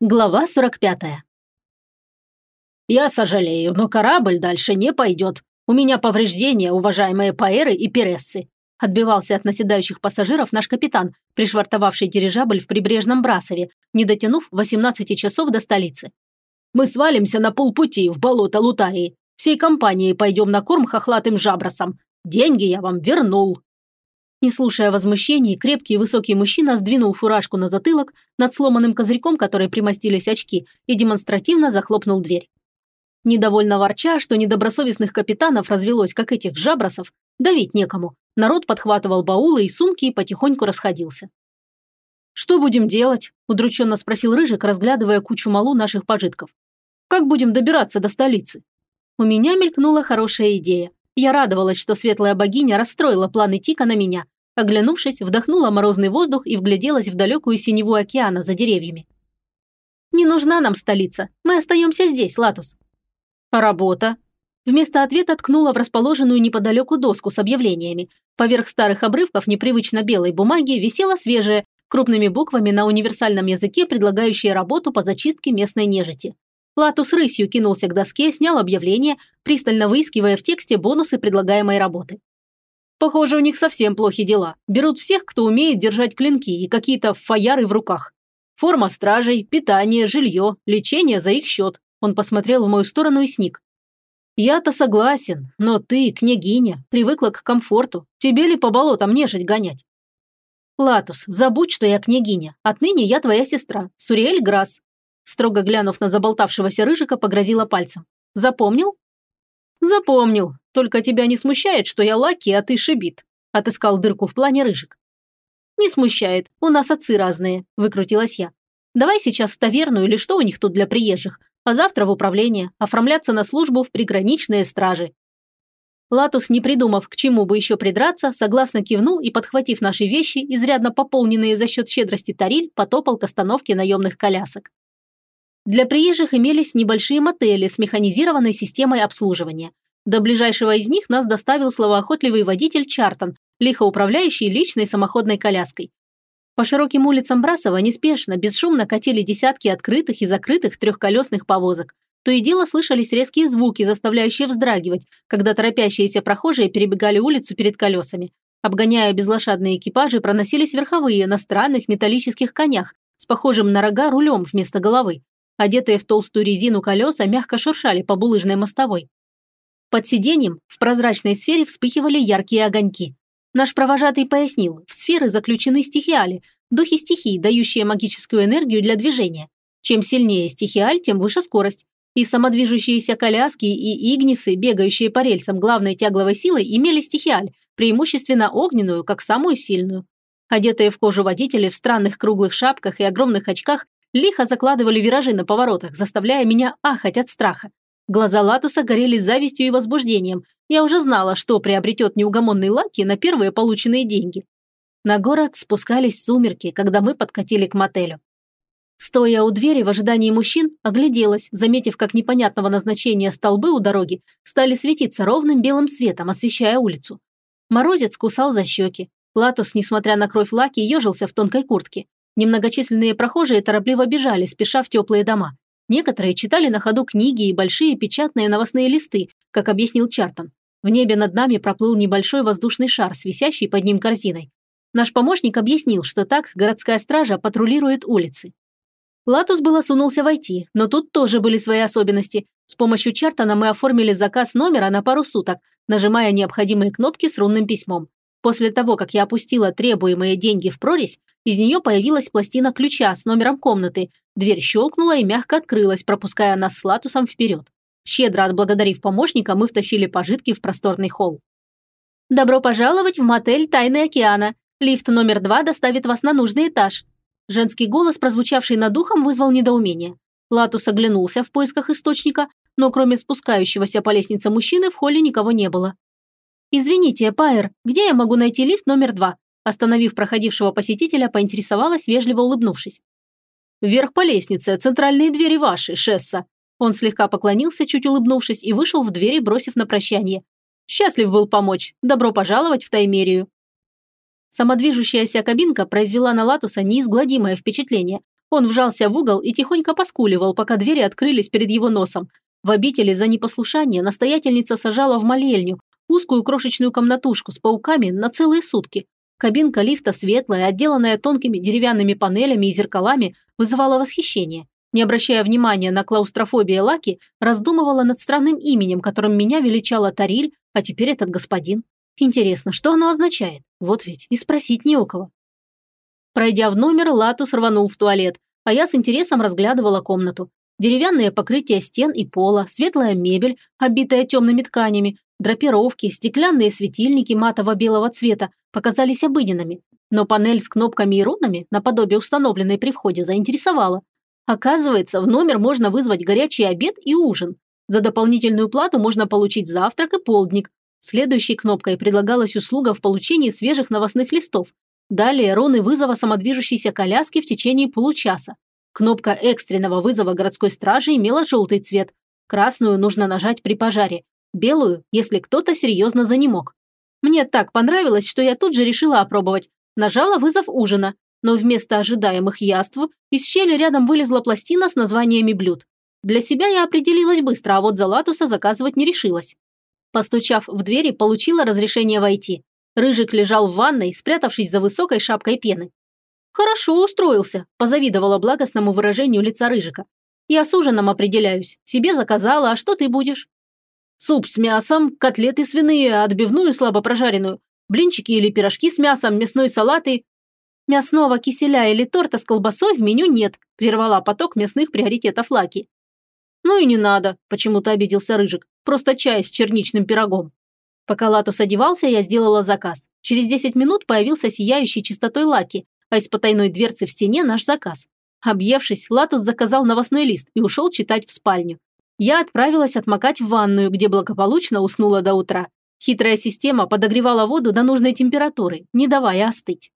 Глава 45. «Я сожалею, но корабль дальше не пойдет. У меня повреждения, уважаемые паэры и перессы», отбивался от наседающих пассажиров наш капитан, пришвартовавший дирижабль в прибрежном Брасове, не дотянув 18 часов до столицы. «Мы свалимся на полпути в болото Лутарии. Всей компанией пойдем на корм хохлатым жабросам. Деньги я вам вернул». Не слушая возмущений, крепкий и высокий мужчина сдвинул фуражку на затылок над сломанным козырьком, который примостились очки, и демонстративно захлопнул дверь. Недовольно ворча, что недобросовестных капитанов развелось, как этих жабросов, давить некому. Народ подхватывал баулы и сумки и потихоньку расходился. «Что будем делать?» – удрученно спросил Рыжик, разглядывая кучу малу наших пожитков. «Как будем добираться до столицы?» У меня мелькнула хорошая идея. Я радовалась, что светлая богиня расстроила планы Тика на меня. Оглянувшись, вдохнула морозный воздух и вгляделась в далекую синеву океана за деревьями. «Не нужна нам столица. Мы остаемся здесь, Латус». «А работа?» Вместо ответа ткнула в расположенную неподалеку доску с объявлениями. Поверх старых обрывков непривычно белой бумаги висела свежая, крупными буквами на универсальном языке, предлагающая работу по зачистке местной нежити. Латус рысью кинулся к доске, снял объявление, пристально выискивая в тексте бонусы предлагаемой работы. Похоже, у них совсем плохи дела. Берут всех, кто умеет держать клинки и какие-то фаяры в руках. Форма стражей, питание, жилье, лечение за их счет. Он посмотрел в мою сторону и сник. «Я-то согласен, но ты, княгиня, привыкла к комфорту. Тебе ли по болотам нежить гонять?» «Латус, забудь, что я княгиня. Отныне я твоя сестра, Суриэль Грасс строго глянув на заболтавшегося рыжика, погрозила пальцем. «Запомнил?» «Запомнил. Только тебя не смущает, что я лаки, а ты шибит», отыскал дырку в плане рыжик. «Не смущает. У нас отцы разные», – выкрутилась я. «Давай сейчас в таверну или что у них тут для приезжих, а завтра в управление, оформляться на службу в приграничные стражи». Латус, не придумав, к чему бы еще придраться, согласно кивнул и, подхватив наши вещи, изрядно пополненные за счет щедрости Тариль, потопал к остановке наемных колясок. Для приезжих имелись небольшие мотели с механизированной системой обслуживания. До ближайшего из них нас доставил словоохотливый водитель Чартон, лихо управляющий личной самоходной коляской. По широким улицам Брасова неспешно, бесшумно катили десятки открытых и закрытых трехколесных повозок. То и дело слышались резкие звуки, заставляющие вздрагивать, когда торопящиеся прохожие перебегали улицу перед колесами. Обгоняя безлошадные экипажи, проносились верховые на странных металлических конях с похожим на рога рулем вместо головы. Одетые в толстую резину колеса мягко шуршали по булыжной мостовой. Под сиденьем в прозрачной сфере вспыхивали яркие огоньки. Наш провожатый пояснил, в сферы заключены стихиали, духи стихий, дающие магическую энергию для движения. Чем сильнее стихиаль, тем выше скорость. И самодвижущиеся коляски и игнисы, бегающие по рельсам главной тягловой силой, имели стихиаль, преимущественно огненную, как самую сильную. Одетые в кожу водители в странных круглых шапках и огромных очках Лихо закладывали виражи на поворотах, заставляя меня ахать от страха. Глаза Латуса горели завистью и возбуждением. Я уже знала, что приобретет неугомонный Лаки на первые полученные деньги. На город спускались сумерки, когда мы подкатили к мотелю. Стоя у двери в ожидании мужчин, огляделась, заметив, как непонятного назначения столбы у дороги стали светиться ровным белым светом, освещая улицу. Морозец кусал за щеки. Латус, несмотря на кровь Лаки, ежился в тонкой куртке. Немногочисленные прохожие торопливо бежали, спеша в теплые дома. Некоторые читали на ходу книги и большие печатные новостные листы, как объяснил Чартон. В небе над нами проплыл небольшой воздушный шар с под ним корзиной. Наш помощник объяснил, что так городская стража патрулирует улицы. Латус было сунулся войти, но тут тоже были свои особенности. С помощью Чартона мы оформили заказ номера на пару суток, нажимая необходимые кнопки с рунным письмом. После того, как я опустила требуемые деньги в прорезь, из нее появилась пластина ключа с номером комнаты, дверь щелкнула и мягко открылась, пропуская нас с Латусом вперед. Щедро отблагодарив помощника, мы втащили пожитки в просторный холл. «Добро пожаловать в мотель «Тайны океана». Лифт номер два доставит вас на нужный этаж». Женский голос, прозвучавший над ухом, вызвал недоумение. Латус оглянулся в поисках источника, но кроме спускающегося по лестнице мужчины в холле никого не было. «Извините, Пайер, где я могу найти лифт номер два?» Остановив проходившего посетителя, поинтересовалась, вежливо улыбнувшись. «Вверх по лестнице, центральные двери ваши, Шесса». Он слегка поклонился, чуть улыбнувшись, и вышел в двери, бросив на прощание. «Счастлив был помочь. Добро пожаловать в Таймерию». Самодвижущаяся кабинка произвела на Латуса неизгладимое впечатление. Он вжался в угол и тихонько поскуливал, пока двери открылись перед его носом. В обители за непослушание настоятельница сажала в молельню, узкую крошечную комнатушку с пауками на целые сутки. Кабинка лифта светлая, отделанная тонкими деревянными панелями и зеркалами, вызывала восхищение. Не обращая внимания на клаустрофобию Лаки, раздумывала над странным именем, которым меня величала Тариль, а теперь этот господин. Интересно, что оно означает? Вот ведь и спросить не у кого. Пройдя в номер, Латус рванул в туалет, а я с интересом разглядывала комнату. Деревянное покрытие стен и пола, светлая мебель, обитая темными тканями, драпировки, стеклянные светильники матово-белого цвета показались обыденными. Но панель с кнопками и рунами, наподобие установленной при входе, заинтересовала. Оказывается, в номер можно вызвать горячий обед и ужин. За дополнительную плату можно получить завтрак и полдник. Следующей кнопкой предлагалась услуга в получении свежих новостных листов. Далее руны вызова самодвижущейся коляски в течение получаса. Кнопка экстренного вызова городской стражи имела желтый цвет. Красную нужно нажать при пожаре. Белую, если кто-то серьезно занемог. Мне так понравилось, что я тут же решила опробовать. Нажала вызов ужина но вместо ожидаемых яств из щели рядом вылезла пластина с названиями блюд. Для себя я определилась быстро, а вот за Латуса заказывать не решилась. Постучав в двери, получила разрешение войти. Рыжик лежал в ванной, спрятавшись за высокой шапкой пены. «Хорошо устроился», – позавидовала благостному выражению лица Рыжика. «Я с ужином определяюсь. Себе заказала, а что ты будешь?» «Суп с мясом, котлеты свиные, отбивную слабо прожаренную, блинчики или пирожки с мясом, мясной салат и «Мясного киселя или торта с колбасой в меню нет», – прервала поток мясных приоритетов Лаки. «Ну и не надо», – почему-то обиделся Рыжик. «Просто чай с черничным пирогом». Пока Латус одевался, я сделала заказ. Через 10 минут появился сияющий чистотой Лаки, а из потайной дверцы в стене наш заказ. Объевшись, Латус заказал новостной лист и ушел читать в спальню. Я отправилась отмокать в ванную, где благополучно уснула до утра. Хитрая система подогревала воду до нужной температуры, не давая остыть.